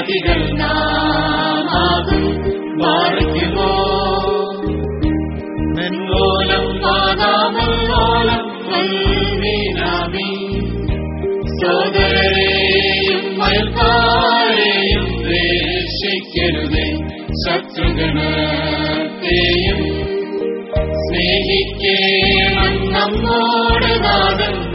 മതികൾ നാമാകും മാറിക്കുമോ? മെന്നോലം മാതാമല്ലോലം നൽകിനാമി സോദരരെയും മയൽക്കാരെയും ദ്വേഷിക്കരുതേ. ശത്രുഗണത്തെയും സ്നേഹിക്കേണം നമ്മോട് നാദം